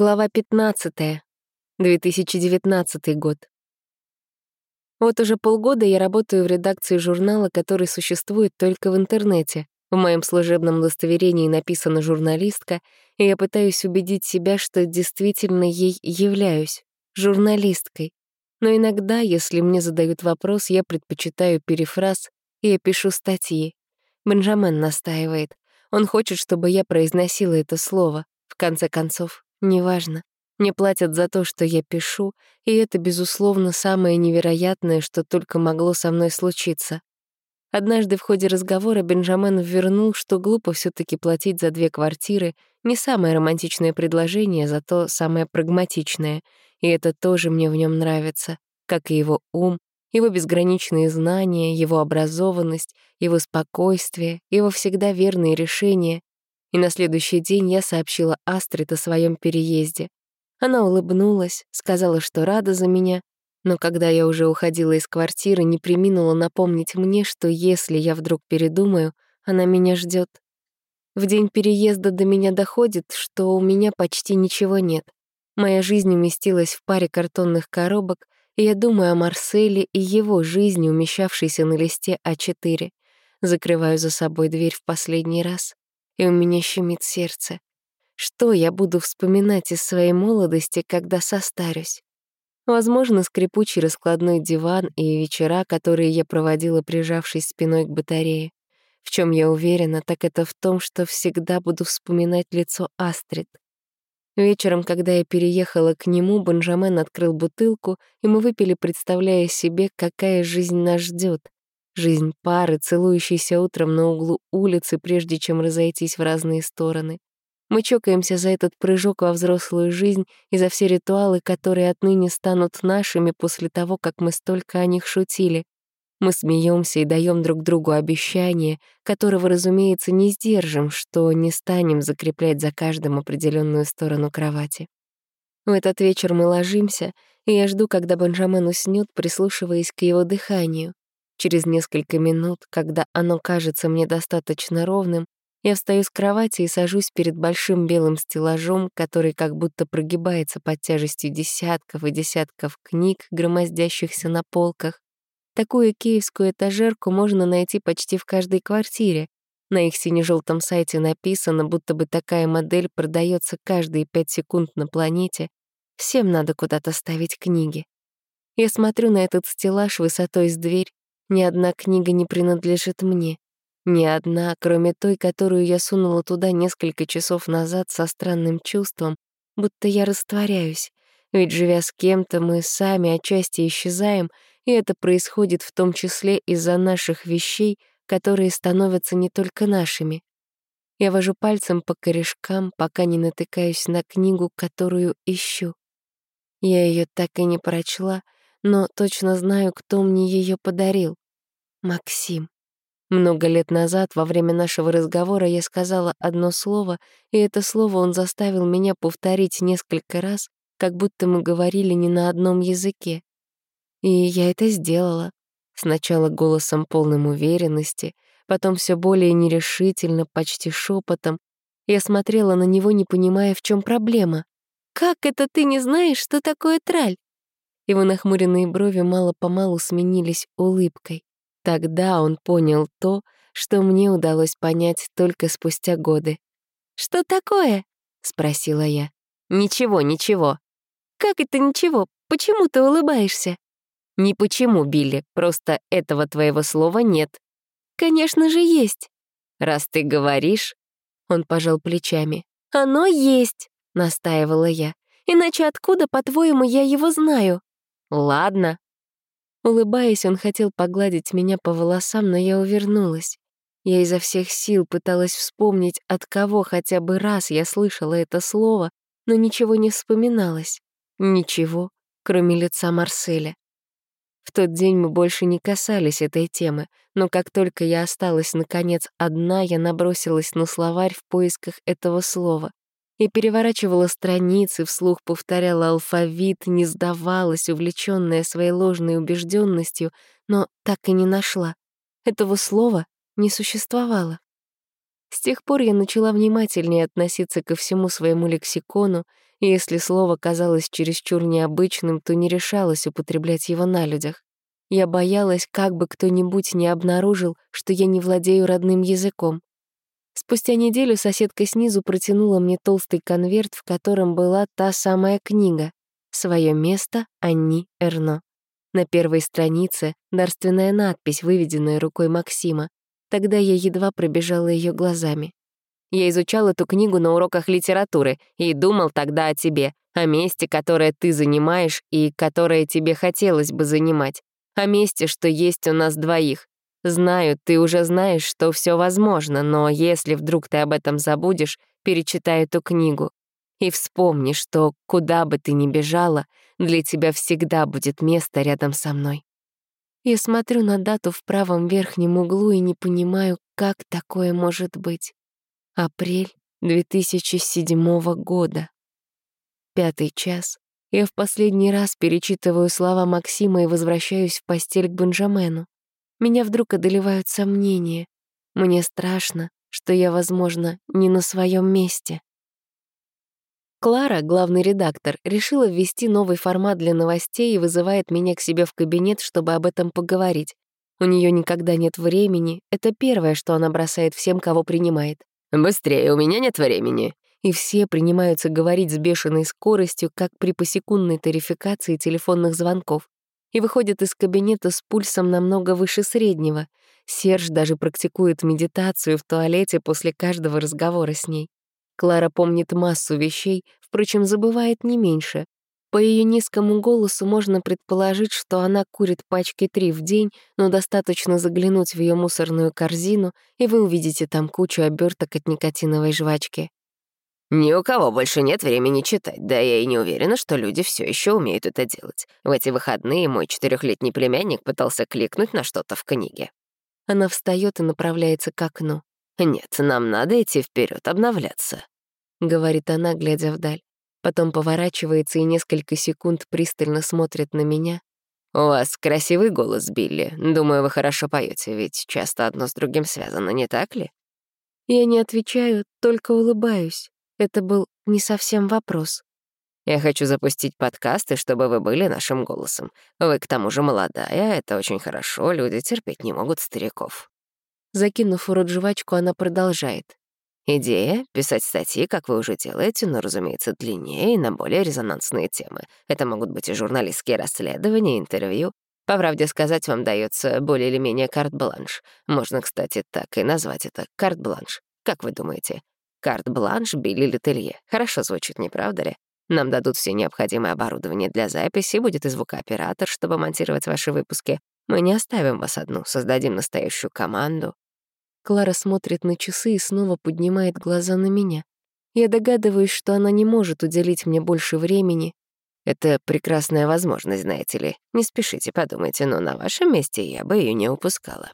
Глава 15. 2019 год. Вот уже полгода я работаю в редакции журнала, который существует только в интернете. В моем служебном удостоверении написано «журналистка», и я пытаюсь убедить себя, что действительно ей являюсь — журналисткой. Но иногда, если мне задают вопрос, я предпочитаю перефраз, и я пишу статьи. Бенджамен настаивает. Он хочет, чтобы я произносила это слово. В конце концов, Неважно. Мне платят за то, что я пишу, и это, безусловно, самое невероятное, что только могло со мной случиться. Однажды в ходе разговора Бенджамен вернул, что глупо все таки платить за две квартиры — не самое романтичное предложение, зато самое прагматичное. И это тоже мне в нем нравится, как и его ум, его безграничные знания, его образованность, его спокойствие, его всегда верные решения, и на следующий день я сообщила Астрид о своем переезде. Она улыбнулась, сказала, что рада за меня, но когда я уже уходила из квартиры, не приминула напомнить мне, что если я вдруг передумаю, она меня ждет. В день переезда до меня доходит, что у меня почти ничего нет. Моя жизнь уместилась в паре картонных коробок, и я думаю о Марселе и его жизни, умещавшейся на листе А4. Закрываю за собой дверь в последний раз и у меня щемит сердце. Что я буду вспоминать из своей молодости, когда состарюсь? Возможно, скрипучий раскладной диван и вечера, которые я проводила, прижавшись спиной к батарее. В чем я уверена, так это в том, что всегда буду вспоминать лицо Астрид. Вечером, когда я переехала к нему, Бенджамен открыл бутылку, и мы выпили, представляя себе, какая жизнь нас ждет. Жизнь пары, целующейся утром на углу улицы, прежде чем разойтись в разные стороны. Мы чокаемся за этот прыжок во взрослую жизнь и за все ритуалы, которые отныне станут нашими после того, как мы столько о них шутили. Мы смеемся и даем друг другу обещание, которого, разумеется, не сдержим, что не станем закреплять за каждым определенную сторону кровати. В этот вечер мы ложимся, и я жду, когда Бенджамен уснёт, прислушиваясь к его дыханию. Через несколько минут, когда оно кажется мне достаточно ровным, я встаю с кровати и сажусь перед большим белым стеллажом, который как будто прогибается под тяжестью десятков и десятков книг, громоздящихся на полках. Такую киевскую этажерку можно найти почти в каждой квартире. На их сине-желтом сайте написано, будто бы такая модель продается каждые пять секунд на планете. Всем надо куда-то ставить книги. Я смотрю на этот стеллаж высотой с дверь, ни одна книга не принадлежит мне. Ни одна, кроме той, которую я сунула туда несколько часов назад со странным чувством, будто я растворяюсь. Ведь, живя с кем-то, мы сами отчасти исчезаем, и это происходит в том числе из-за наших вещей, которые становятся не только нашими. Я вожу пальцем по корешкам, пока не натыкаюсь на книгу, которую ищу. Я ее так и не прочла — но точно знаю, кто мне ее подарил. Максим. Много лет назад, во время нашего разговора, я сказала одно слово, и это слово он заставил меня повторить несколько раз, как будто мы говорили не на одном языке. И я это сделала. Сначала голосом полным уверенности, потом все более нерешительно, почти шепотом. Я смотрела на него, не понимая, в чем проблема. «Как это ты не знаешь, что такое траль?» Его нахмуренные брови мало-помалу сменились улыбкой. Тогда он понял то, что мне удалось понять только спустя годы. «Что такое?» — спросила я. «Ничего, ничего». «Как это ничего? Почему ты улыбаешься?» «Не почему, Билли, просто этого твоего слова нет». «Конечно же есть». «Раз ты говоришь...» Он пожал плечами. «Оно есть», — настаивала я. «Иначе откуда, по-твоему, я его знаю?» Ладно. Улыбаясь, он хотел погладить меня по волосам, но я увернулась. Я изо всех сил пыталась вспомнить, от кого хотя бы раз я слышала это слово, но ничего не вспоминалось. Ничего, кроме лица Марселя. В тот день мы больше не касались этой темы, но как только я осталась, наконец, одна, я набросилась на словарь в поисках этого слова и переворачивала страницы, вслух повторяла алфавит, не сдавалась, увлечённая своей ложной убежденностью, но так и не нашла. Этого слова не существовало. С тех пор я начала внимательнее относиться ко всему своему лексикону, И если слово казалось чересчур необычным, то не решалась употреблять его на людях. Я боялась, как бы кто-нибудь не обнаружил, что я не владею родным языком. Спустя неделю соседка снизу протянула мне толстый конверт, в котором была та самая книга «Своё место Анни Эрно». На первой странице дарственная надпись, выведенная рукой Максима. Тогда я едва пробежала ее глазами. Я изучал эту книгу на уроках литературы и думал тогда о тебе, о месте, которое ты занимаешь и которое тебе хотелось бы занимать, о месте, что есть у нас двоих. Знаю, ты уже знаешь, что все возможно, но если вдруг ты об этом забудешь, перечитай эту книгу. И вспомни, что куда бы ты ни бежала, для тебя всегда будет место рядом со мной. Я смотрю на дату в правом верхнем углу и не понимаю, как такое может быть. Апрель 2007 года. Пятый час. Я в последний раз перечитываю слова Максима и возвращаюсь в постель к Бенджамену. Меня вдруг одолевают сомнения. Мне страшно, что я, возможно, не на своем месте. Клара, главный редактор, решила ввести новый формат для новостей и вызывает меня к себе в кабинет, чтобы об этом поговорить. У нее никогда нет времени, это первое, что она бросает всем, кого принимает. «Быстрее, у меня нет времени». И все принимаются говорить с бешеной скоростью, как при посекундной тарификации телефонных звонков. И выходят из кабинета с пульсом намного выше среднего. Серж даже практикует медитацию в туалете после каждого разговора с ней. Клара помнит массу вещей, впрочем, забывает не меньше. По ее низкому голосу можно предположить, что она курит пачки три в день, но достаточно заглянуть в ее мусорную корзину, и вы увидите там кучу оберток от никотиновой жвачки. Ни у кого больше нет времени читать, да я и не уверена, что люди все еще умеют это делать. В эти выходные мой четырехлетний племянник пытался кликнуть на что-то в книге. Она встает и направляется к окну. «Нет, нам надо идти вперед, обновляться», — говорит она, глядя вдаль. Потом поворачивается и несколько секунд пристально смотрит на меня. «У вас красивый голос, Билли. Думаю, вы хорошо поете, ведь часто одно с другим связано, не так ли?» Я не отвечаю, только улыбаюсь. Это был не совсем вопрос. Я хочу запустить подкасты, чтобы вы были нашим голосом. Вы, к тому же, молодая, это очень хорошо, люди терпеть не могут стариков». Закинув в рот жвачку, она продолжает. Идея — писать статьи, как вы уже делаете, но, разумеется, длиннее и на более резонансные темы. Это могут быть и журналистские расследования, интервью. По правде сказать, вам дается более или менее карт-бланш. Можно, кстати, так и назвать это — карт-бланш. Как вы думаете? Карт-бланш Билли Летелье. Хорошо звучит, не правда ли? Нам дадут все необходимое оборудование для записи, будет и звукооператор, чтобы монтировать ваши выпуски. Мы не оставим вас одну, создадим настоящую команду. Клара смотрит на часы и снова поднимает глаза на меня. Я догадываюсь, что она не может уделить мне больше времени. Это прекрасная возможность, знаете ли. Не спешите, подумайте, но на вашем месте я бы ее не упускала.